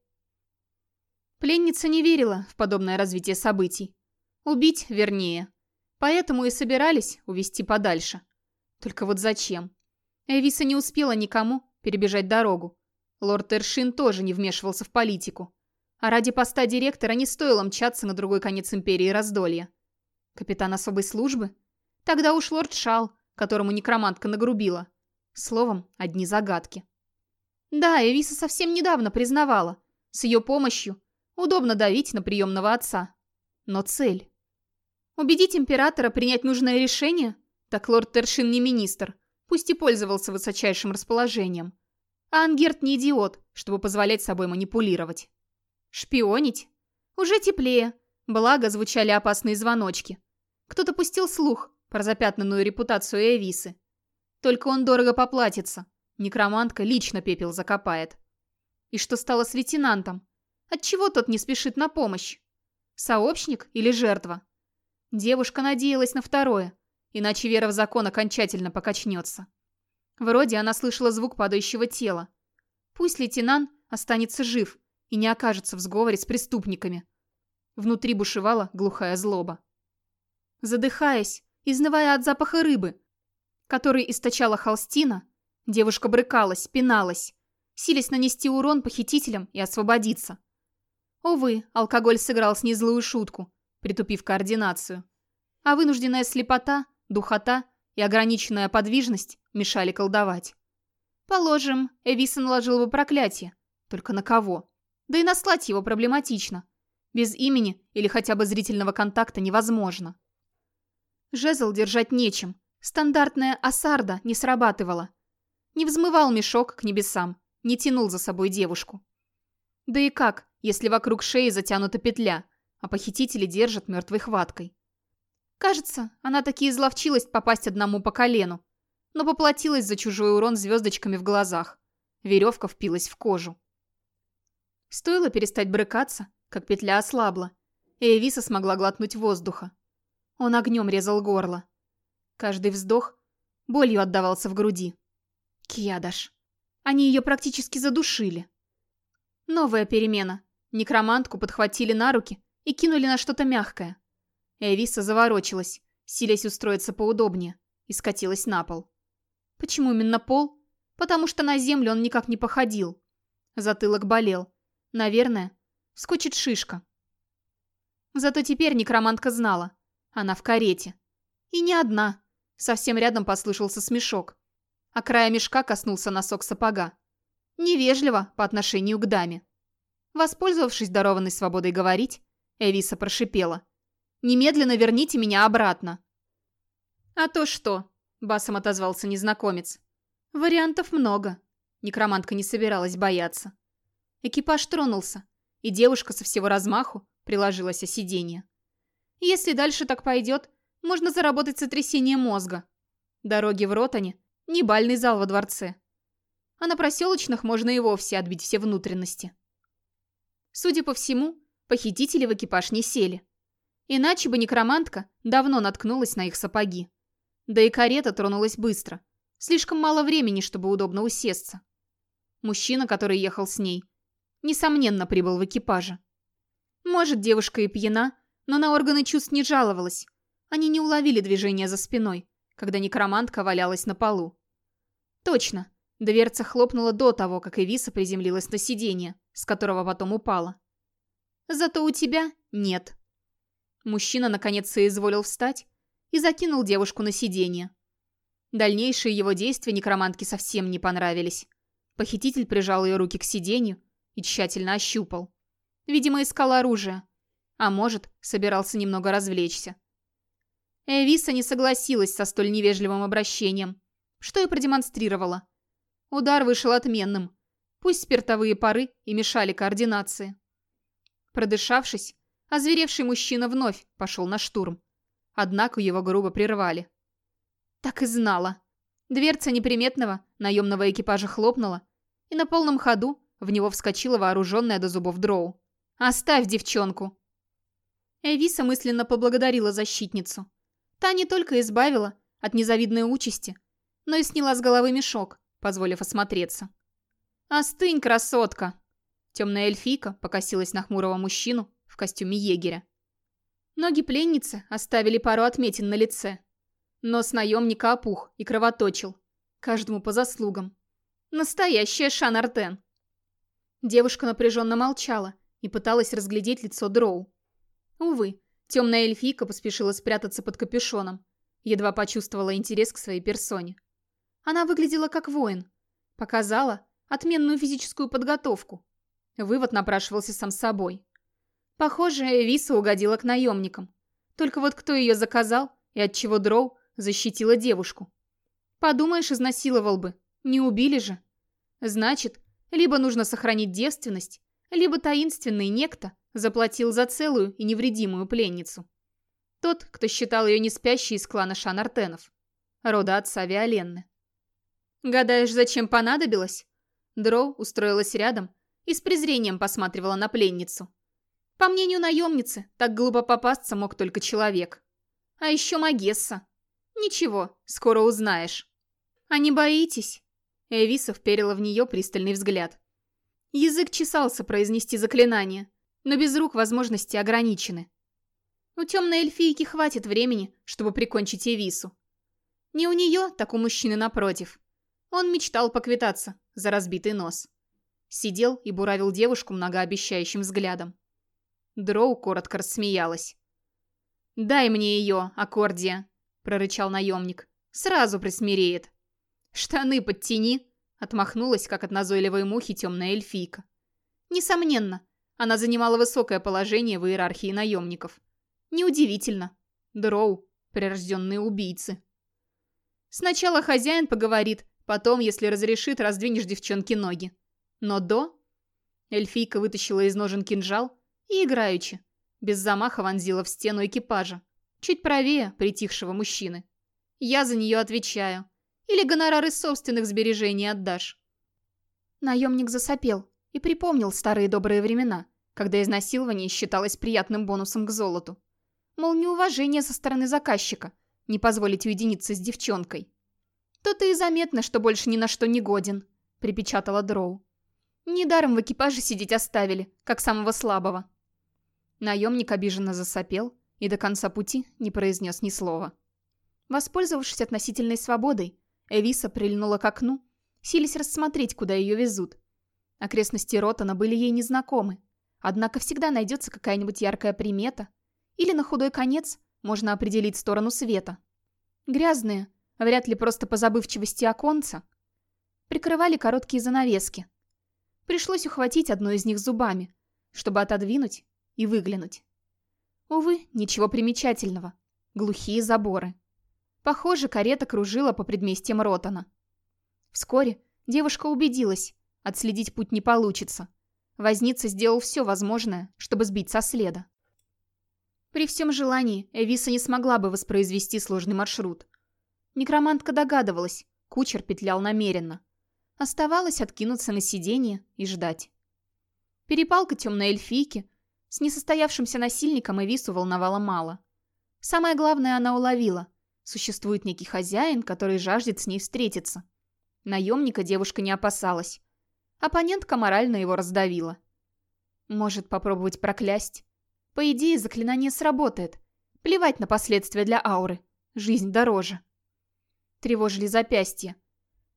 Пленница не верила в подобное развитие событий. Убить, вернее. Поэтому и собирались увести подальше. Только вот зачем? Эвиса не успела никому перебежать дорогу. Лорд Эршин тоже не вмешивался в политику. А ради поста директора не стоило мчаться на другой конец империи раздолья. Капитан особой службы? Тогда уж лорд Шал, которому некромантка нагрубила. Словом, одни загадки. Да, Эвиса совсем недавно признавала. С ее помощью удобно давить на приемного отца. Но цель. Убедить императора принять нужное решение? Так лорд Тершин не министр, пусть и пользовался высочайшим расположением. А Ангерт не идиот, чтобы позволять собой манипулировать. Шпионить? Уже теплее. Благо, звучали опасные звоночки. Кто-то пустил слух про запятнанную репутацию Эвисы. Только он дорого поплатится. Некромантка лично пепел закопает. И что стало с лейтенантом? Отчего тот не спешит на помощь? Сообщник или жертва? Девушка надеялась на второе, иначе вера в закон окончательно покачнется. Вроде она слышала звук падающего тела. Пусть лейтенант останется жив и не окажется в сговоре с преступниками. Внутри бушевала глухая злоба. Задыхаясь, изнывая от запаха рыбы, который источала холстина, девушка брыкалась, пиналась, силясь нанести урон похитителям и освободиться. Увы, алкоголь сыграл с ней злую шутку, притупив координацию. А вынужденная слепота, духота и ограниченная подвижность мешали колдовать. Положим, Эвиса наложила бы проклятие. Только на кого? Да и наслать его проблематично. Без имени или хотя бы зрительного контакта невозможно. Жезл держать нечем. Стандартная осарда не срабатывала. Не взмывал мешок к небесам, не тянул за собой девушку. Да и как, если вокруг шеи затянута петля, а похитители держат мертвой хваткой? Кажется, она таки изловчилась попасть одному по колену, но поплатилась за чужой урон звездочками в глазах. Веревка впилась в кожу. Стоило перестать брыкаться, как петля ослабла, и Эвиса смогла глотнуть воздуха. Он огнем резал горло. Каждый вздох болью отдавался в груди. Кьядаш. Они ее практически задушили. Новая перемена. Некромантку подхватили на руки и кинули на что-то мягкое. Эвиса заворочилась, силясь устроиться поудобнее, и скатилась на пол. Почему именно пол? Потому что на землю он никак не походил. Затылок болел. Наверное, скочит шишка. Зато теперь некромантка знала. Она в карете. И не одна. Совсем рядом послышался смешок. А края мешка коснулся носок сапога. Невежливо по отношению к даме. Воспользовавшись дарованной свободой говорить, Эвиса прошипела. «Немедленно верните меня обратно». «А то что?» – басом отозвался незнакомец. «Вариантов много». Некромантка не собиралась бояться. Экипаж тронулся, и девушка со всего размаху приложилась о сиденье. Если дальше так пойдет, можно заработать сотрясение мозга. Дороги в Ротане – не бальный зал во дворце. А на проселочных можно и вовсе отбить все внутренности. Судя по всему, похитители в экипаж не сели. Иначе бы некромантка давно наткнулась на их сапоги. Да и карета тронулась быстро. Слишком мало времени, чтобы удобно усесться. Мужчина, который ехал с ней, несомненно, прибыл в экипаже. Может, девушка и пьяна, но на органы чувств не жаловалась. Они не уловили движения за спиной, когда некромантка валялась на полу. Точно, дверца хлопнула до того, как Эвиса приземлилась на сиденье, с которого потом упала. Зато у тебя нет. Мужчина наконец соизволил встать и закинул девушку на сиденье. Дальнейшие его действия некромантке совсем не понравились. Похититель прижал ее руки к сиденью и тщательно ощупал. Видимо, искал оружие. А может, собирался немного развлечься. Эвиса не согласилась со столь невежливым обращением, что и продемонстрировала. Удар вышел отменным. Пусть спиртовые пары и мешали координации. Продышавшись, озверевший мужчина вновь пошел на штурм. Однако его грубо прервали. Так и знала. Дверца неприметного наемного экипажа хлопнула, и на полном ходу в него вскочила вооруженная до зубов дроу. «Оставь девчонку!» Эвиса мысленно поблагодарила защитницу. Та не только избавила от незавидной участи, но и сняла с головы мешок, позволив осмотреться. «Остынь, красотка!» Темная эльфийка покосилась на хмурого мужчину костюме егеря. Ноги пленницы оставили пару отметин на лице. Нос наемника опух и кровоточил. Каждому по заслугам. Настоящая Шан Девушка напряженно молчала и пыталась разглядеть лицо Дроу. Увы, темная эльфийка поспешила спрятаться под капюшоном. Едва почувствовала интерес к своей персоне. Она выглядела как воин. Показала отменную физическую подготовку. Вывод напрашивался сам собой. Похоже, Эвиса угодила к наемникам. Только вот кто ее заказал и от чего Дроу защитила девушку. Подумаешь, изнасиловал бы. Не убили же. Значит, либо нужно сохранить девственность, либо таинственный некто заплатил за целую и невредимую пленницу. Тот, кто считал ее не спящей из клана Шанартенов. Рода отца Виоленны. «Гадаешь, зачем понадобилось?» Дроу устроилась рядом и с презрением посматривала на пленницу. По мнению наемницы, так глупо попасться мог только человек. А еще Магесса. Ничего, скоро узнаешь. А не боитесь? Эвиса вперила в нее пристальный взгляд. Язык чесался произнести заклинание, но без рук возможности ограничены. У темной эльфийки хватит времени, чтобы прикончить Эвису. Не у нее, так у мужчины напротив. Он мечтал поквитаться за разбитый нос. Сидел и буравил девушку многообещающим взглядом. Дроу коротко рассмеялась. «Дай мне ее, Аккордия!» — прорычал наемник. «Сразу присмиреет!» «Штаны подтяни!» — отмахнулась, как от назойливой мухи темная эльфийка. Несомненно, она занимала высокое положение в иерархии наемников. Неудивительно. Дроу — прирожденные убийцы. Сначала хозяин поговорит, потом, если разрешит, раздвинешь девчонке ноги. Но до... Эльфийка вытащила из ножен кинжал и, играючи, без замаха вонзила в стену экипажа, чуть правее притихшего мужчины. Я за нее отвечаю. Или гонорар из собственных сбережений отдашь. Наемник засопел и припомнил старые добрые времена, когда изнасилование считалось приятным бонусом к золоту. Мол, неуважение со стороны заказчика, не позволить уединиться с девчонкой. «То-то и заметно, что больше ни на что не годен», — припечатала Дроу. «Недаром в экипаже сидеть оставили, как самого слабого». Наемник обиженно засопел и до конца пути не произнес ни слова. Воспользовавшись относительной свободой, Эвиса прильнула к окну, сились рассмотреть, куда ее везут. Окрестности Ротана были ей незнакомы, однако всегда найдется какая-нибудь яркая примета, или на худой конец можно определить сторону света. Грязные, вряд ли просто по забывчивости оконца, прикрывали короткие занавески. Пришлось ухватить одну из них зубами, чтобы отодвинуть и выглянуть. Увы, ничего примечательного. Глухие заборы. Похоже, карета кружила по предместьям Ротана. Вскоре девушка убедилась, отследить путь не получится. Возница сделал все возможное, чтобы сбить со следа. При всем желании Эвиса не смогла бы воспроизвести сложный маршрут. Некромантка догадывалась, кучер петлял намеренно. Оставалось откинуться на сиденье и ждать. Перепалка темной эльфийки с несостоявшимся насильником Эвису волновала мало. Самое главное она уловила – Существует некий хозяин, который жаждет с ней встретиться. Наемника девушка не опасалась. Оппонентка морально его раздавила. Может попробовать проклясть? По идее, заклинание сработает. Плевать на последствия для ауры. Жизнь дороже. Тревожили запястья.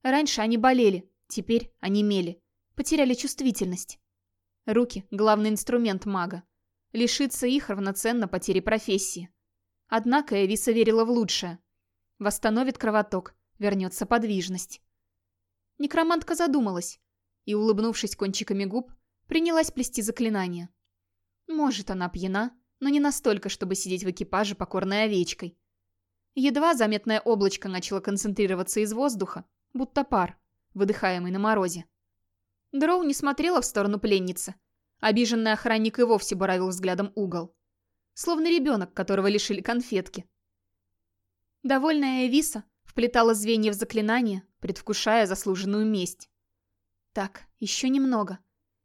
Раньше они болели, теперь они мели. Потеряли чувствительность. Руки – главный инструмент мага. Лишиться их равноценно потере профессии. Однако Эвиса верила в лучшее. Восстановит кровоток, вернется подвижность. Некромантка задумалась и, улыбнувшись кончиками губ, принялась плести заклинание. Может, она пьяна, но не настолько, чтобы сидеть в экипаже покорной овечкой. Едва заметное облачко начало концентрироваться из воздуха, будто пар, выдыхаемый на морозе. Дроу не смотрела в сторону пленницы. Обиженный охранник и вовсе буравил взглядом угол словно ребенок, которого лишили конфетки. Довольная Эвиса вплетала звенья в заклинание, предвкушая заслуженную месть. Так, еще немного.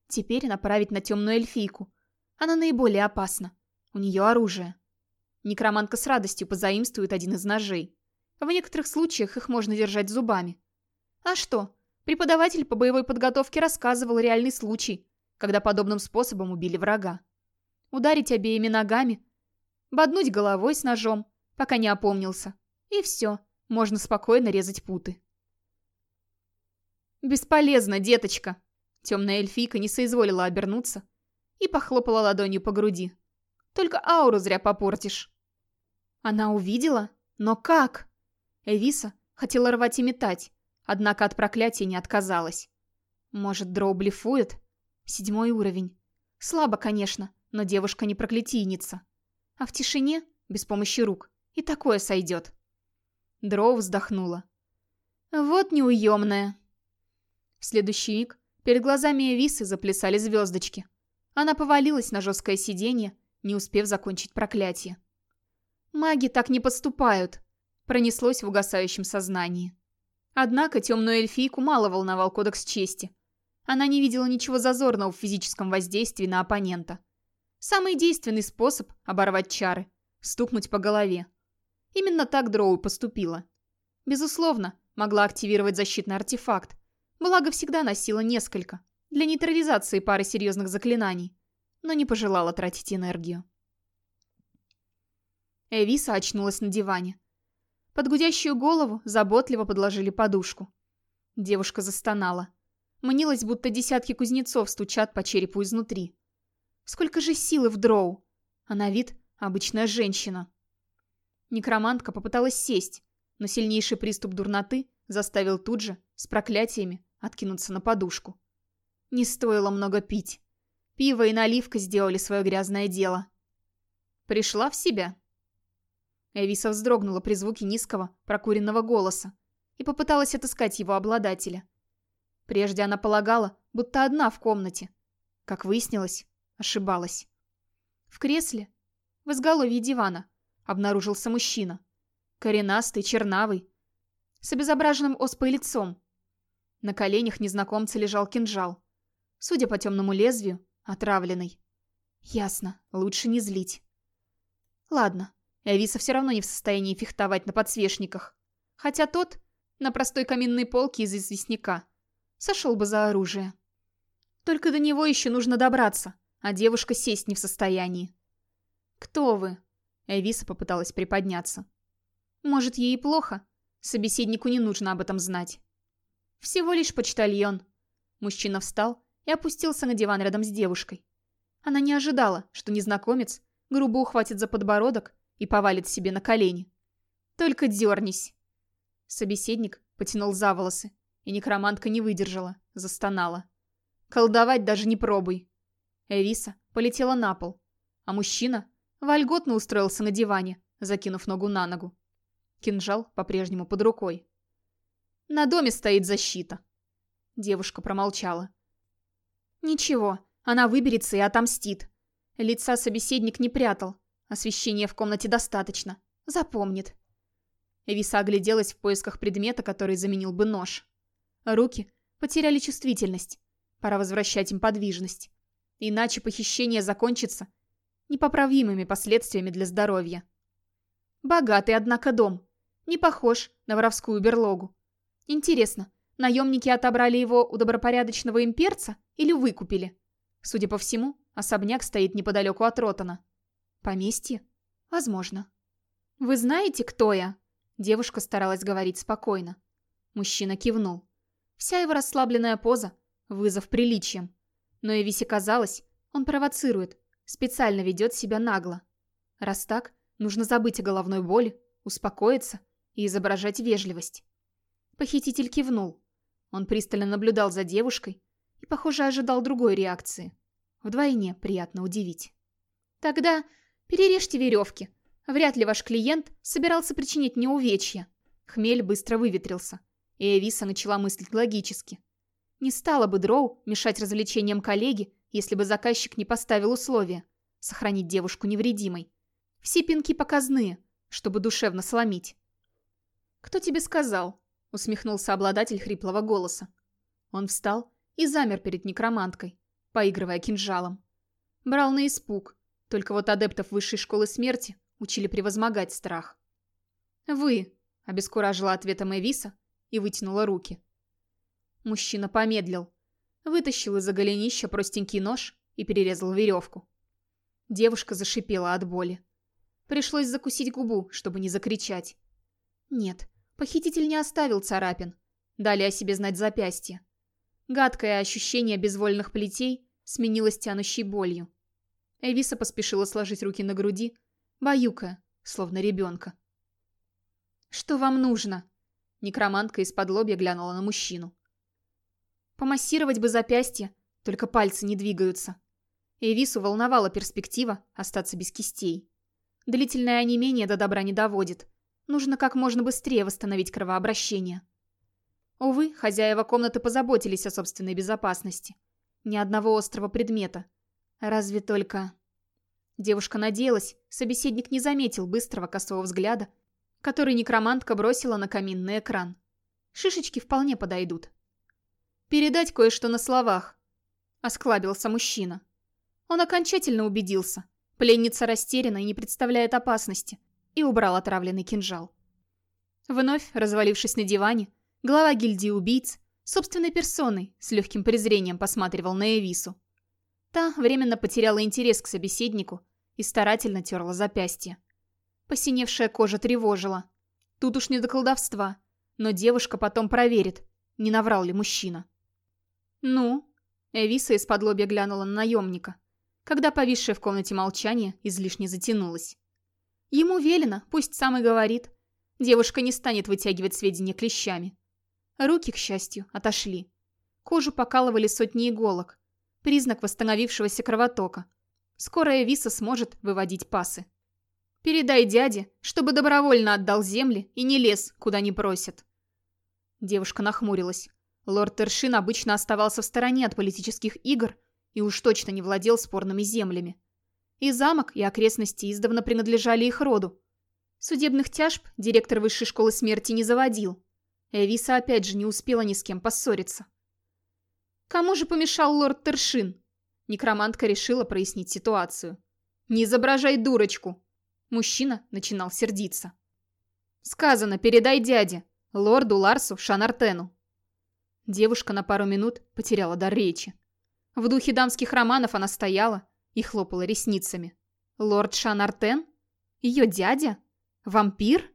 Теперь направить на темную эльфийку. Она наиболее опасна. У нее оружие. Некроманка с радостью позаимствует один из ножей. В некоторых случаях их можно держать зубами. А что? Преподаватель по боевой подготовке рассказывал реальный случай, когда подобным способом убили врага. Ударить обеими ногами боднуть головой с ножом, пока не опомнился. И все, можно спокойно резать путы. «Бесполезно, деточка!» Темная эльфийка не соизволила обернуться и похлопала ладонью по груди. «Только ауру зря попортишь». Она увидела? Но как? Эвиса хотела рвать и метать, однако от проклятия не отказалась. Может, Дроу блефует? Седьмой уровень. Слабо, конечно, но девушка не проклятийница. А в тишине, без помощи рук, и такое сойдет. Дроу вздохнула. Вот неуемная. В следующий миг перед глазами Эвисы заплясали звездочки. Она повалилась на жесткое сиденье, не успев закончить проклятие. «Маги так не поступают», — пронеслось в угасающем сознании. Однако темную эльфийку мало волновал кодекс чести. Она не видела ничего зазорного в физическом воздействии на оппонента. Самый действенный способ оборвать чары – стукнуть по голове. Именно так Дроу поступила. Безусловно, могла активировать защитный артефакт, благо всегда носила несколько, для нейтрализации пары серьезных заклинаний, но не пожелала тратить энергию. Эвиса очнулась на диване. Под гудящую голову заботливо подложили подушку. Девушка застонала. Мнилось, будто десятки кузнецов стучат по черепу изнутри. Сколько же силы в дроу! А на вид обычная женщина. Некромантка попыталась сесть, но сильнейший приступ дурноты заставил тут же, с проклятиями, откинуться на подушку. Не стоило много пить. Пиво и наливка сделали свое грязное дело. Пришла в себя. Эвиса вздрогнула при звуке низкого, прокуренного голоса и попыталась отыскать его обладателя. Прежде она полагала, будто одна в комнате. Как выяснилось, ошибалась. В кресле, в изголовье дивана, обнаружился мужчина. Коренастый, чернавый, с обезображенным оспой лицом. На коленях незнакомца лежал кинжал. Судя по темному лезвию, отравленный. Ясно, лучше не злить. Ладно, Эвиса все равно не в состоянии фехтовать на подсвечниках. Хотя тот на простой каминной полке из известняка сошел бы за оружие. Только до него еще нужно добраться, а девушка сесть не в состоянии. «Кто вы?» Эвиса попыталась приподняться. «Может, ей и плохо? Собеседнику не нужно об этом знать». «Всего лишь почтальон». Мужчина встал и опустился на диван рядом с девушкой. Она не ожидала, что незнакомец грубо ухватит за подбородок и повалит себе на колени. «Только дернись!» Собеседник потянул за волосы, и некромантка не выдержала, застонала. «Колдовать даже не пробуй!» Эвиса полетела на пол, а мужчина вольготно устроился на диване, закинув ногу на ногу. Кинжал по-прежнему под рукой. «На доме стоит защита!» Девушка промолчала. «Ничего, она выберется и отомстит!» Лица собеседник не прятал, Освещения в комнате достаточно. Запомнит. Эвиса огляделась в поисках предмета, который заменил бы нож. Руки потеряли чувствительность. Пора возвращать им подвижность. Иначе похищение закончится непоправимыми последствиями для здоровья. Богатый, однако, дом. Не похож на воровскую берлогу. Интересно, наемники отобрали его у добропорядочного имперца или выкупили? Судя по всему, особняк стоит неподалеку от Ротана. Поместье? Возможно. «Вы знаете, кто я?» Девушка старалась говорить спокойно. Мужчина кивнул. Вся его расслабленная поза – вызов приличием. Но Эвисе казалось, он провоцирует, специально ведет себя нагло. Раз так, нужно забыть о головной боли, успокоиться и изображать вежливость. Похититель кивнул. Он пристально наблюдал за девушкой и, похоже, ожидал другой реакции. Вдвойне приятно удивить. «Тогда Перережьте веревки. Вряд ли ваш клиент собирался причинить мне увечья. Хмель быстро выветрился, и Эвиса начала мыслить логически. Не стало бы Дроу мешать развлечениям коллеги, если бы заказчик не поставил условия – сохранить девушку невредимой. Все пинки показные, чтобы душевно сломить. «Кто тебе сказал?» – усмехнулся обладатель хриплого голоса. Он встал и замер перед некроманткой, поигрывая кинжалом. Брал на испуг, только вот адептов высшей школы смерти учили превозмогать страх. «Вы», — обескуражила ответом Эвиса и вытянула руки. Мужчина помедлил, вытащил из-за голенища простенький нож и перерезал веревку. Девушка зашипела от боли. Пришлось закусить губу, чтобы не закричать. Нет, похититель не оставил царапин. Дали о себе знать запястье. Гадкое ощущение безвольных плетей сменилось тянущей болью. Эвиса поспешила сложить руки на груди, баюкая, словно ребенка. «Что вам нужно?» Некромантка из-под лобья глянула на мужчину. «Помассировать бы запястье, только пальцы не двигаются». Эвису волновала перспектива остаться без кистей. Длительное онемение до добра не доводит. Нужно как можно быстрее восстановить кровообращение. Увы, хозяева комнаты позаботились о собственной безопасности. Ни одного острого предмета. Разве только... Девушка надеялась, собеседник не заметил быстрого косого взгляда, который некромантка бросила на каминный экран. Шишечки вполне подойдут. «Передать кое-что на словах», — осклабился мужчина. Он окончательно убедился. Пленница растеряна и не представляет опасности, и убрал отравленный кинжал. Вновь, развалившись на диване, глава гильдии убийц, собственной персоной, с легким презрением посматривал на Эвису. Та временно потеряла интерес к собеседнику и старательно терла запястье. Посиневшая кожа тревожила. Тут уж не до колдовства, но девушка потом проверит, не наврал ли мужчина. «Ну?» Эвиса из-под глянула на наемника, когда повисшее в комнате молчание излишне затянулось. Ему велено, пусть сам и говорит. Девушка не станет вытягивать сведения клещами. Руки, к счастью, отошли. Кожу покалывали сотни иголок. Признак восстановившегося кровотока. Скоро Эвиса сможет выводить пасы. Передай дяде, чтобы добровольно отдал земли и не лез, куда не просят. Девушка нахмурилась. Лорд Тершин обычно оставался в стороне от политических игр и уж точно не владел спорными землями. И замок, и окрестности издавна принадлежали их роду. Судебных тяжб директор высшей школы смерти не заводил. Эвиса опять же не успела ни с кем поссориться. Кому же помешал лорд Тершин? Некромантка решила прояснить ситуацию. «Не изображай дурочку!» Мужчина начинал сердиться. «Сказано, передай дяде, лорду Ларсу Шанартену». Девушка на пару минут потеряла дар речи. В духе дамских романов она стояла и хлопала ресницами. «Лорд Шанартен? Ее дядя? Вампир?»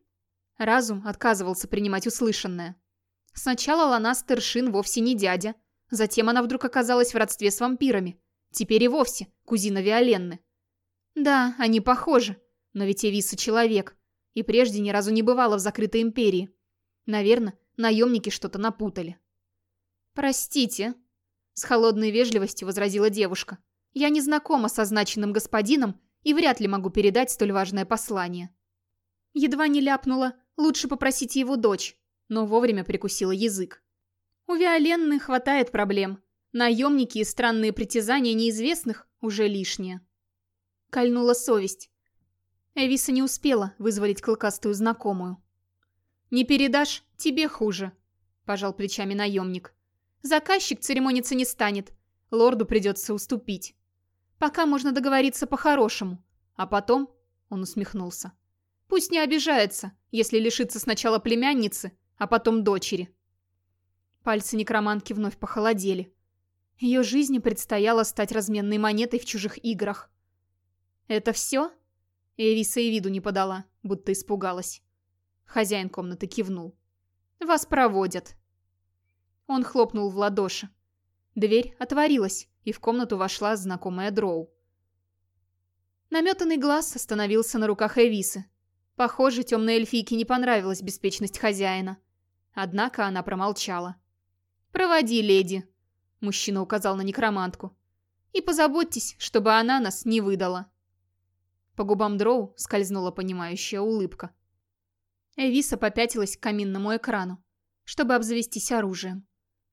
Разум отказывался принимать услышанное. Сначала Ланас Тершин вовсе не дядя, затем она вдруг оказалась в родстве с вампирами, теперь и вовсе кузина Виоленны. Да, они похожи, но ведь Эвиса человек, и прежде ни разу не бывала в закрытой империи. Наверное, наемники что-то напутали. «Простите», — с холодной вежливостью возразила девушка. «Я не знакома с означенным господином и вряд ли могу передать столь важное послание». Едва не ляпнула, лучше попросить его дочь, но вовремя прикусила язык. У Виоленны хватает проблем. Наемники и странные притязания неизвестных уже лишние. Кольнула совесть. Эвиса не успела вызволить клыкастую знакомую. «Не передашь, тебе хуже», – пожал плечами наемник. «Заказчик церемониться не станет. Лорду придется уступить. Пока можно договориться по-хорошему. А потом...» – он усмехнулся. «Пусть не обижается, если лишится сначала племянницы, а потом дочери». Пальцы некроманки вновь похолодели. Ее жизни предстояло стать разменной монетой в чужих играх. «Это все?» Эвиса и виду не подала, будто испугалась. Хозяин комнаты кивнул. «Вас проводят». Он хлопнул в ладоши. Дверь отворилась, и в комнату вошла знакомая Дроу. Наметанный глаз остановился на руках Эвисы. Похоже, темной эльфийке не понравилась беспечность хозяина. Однако она промолчала. «Проводи, леди», — мужчина указал на некромантку. «И позаботьтесь, чтобы она нас не выдала». По губам Дроу скользнула понимающая улыбка. Эвиса попятилась к каминному экрану, чтобы обзавестись оружием.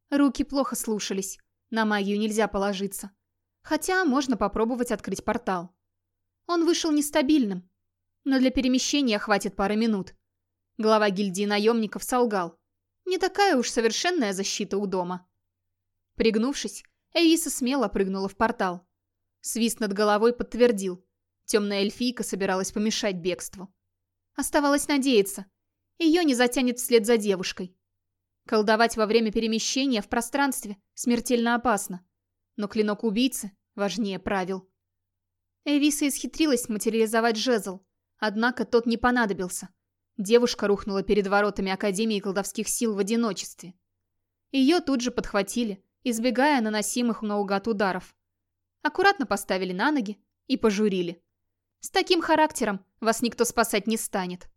Руки плохо слушались, на магию нельзя положиться. Хотя можно попробовать открыть портал. Он вышел нестабильным, но для перемещения хватит пары минут. Глава гильдии наемников солгал. Не такая уж совершенная защита у дома. Пригнувшись, Эвиса смело прыгнула в портал. Свист над головой подтвердил. Темная эльфийка собиралась помешать бегству. Оставалось надеяться. Ее не затянет вслед за девушкой. Колдовать во время перемещения в пространстве смертельно опасно. Но клинок убийцы важнее правил. Эвиса исхитрилась материализовать жезл, Однако тот не понадобился. Девушка рухнула перед воротами Академии колдовских сил в одиночестве. Ее тут же подхватили, избегая наносимых наугад ударов. Аккуратно поставили на ноги и пожурили. С таким характером вас никто спасать не станет.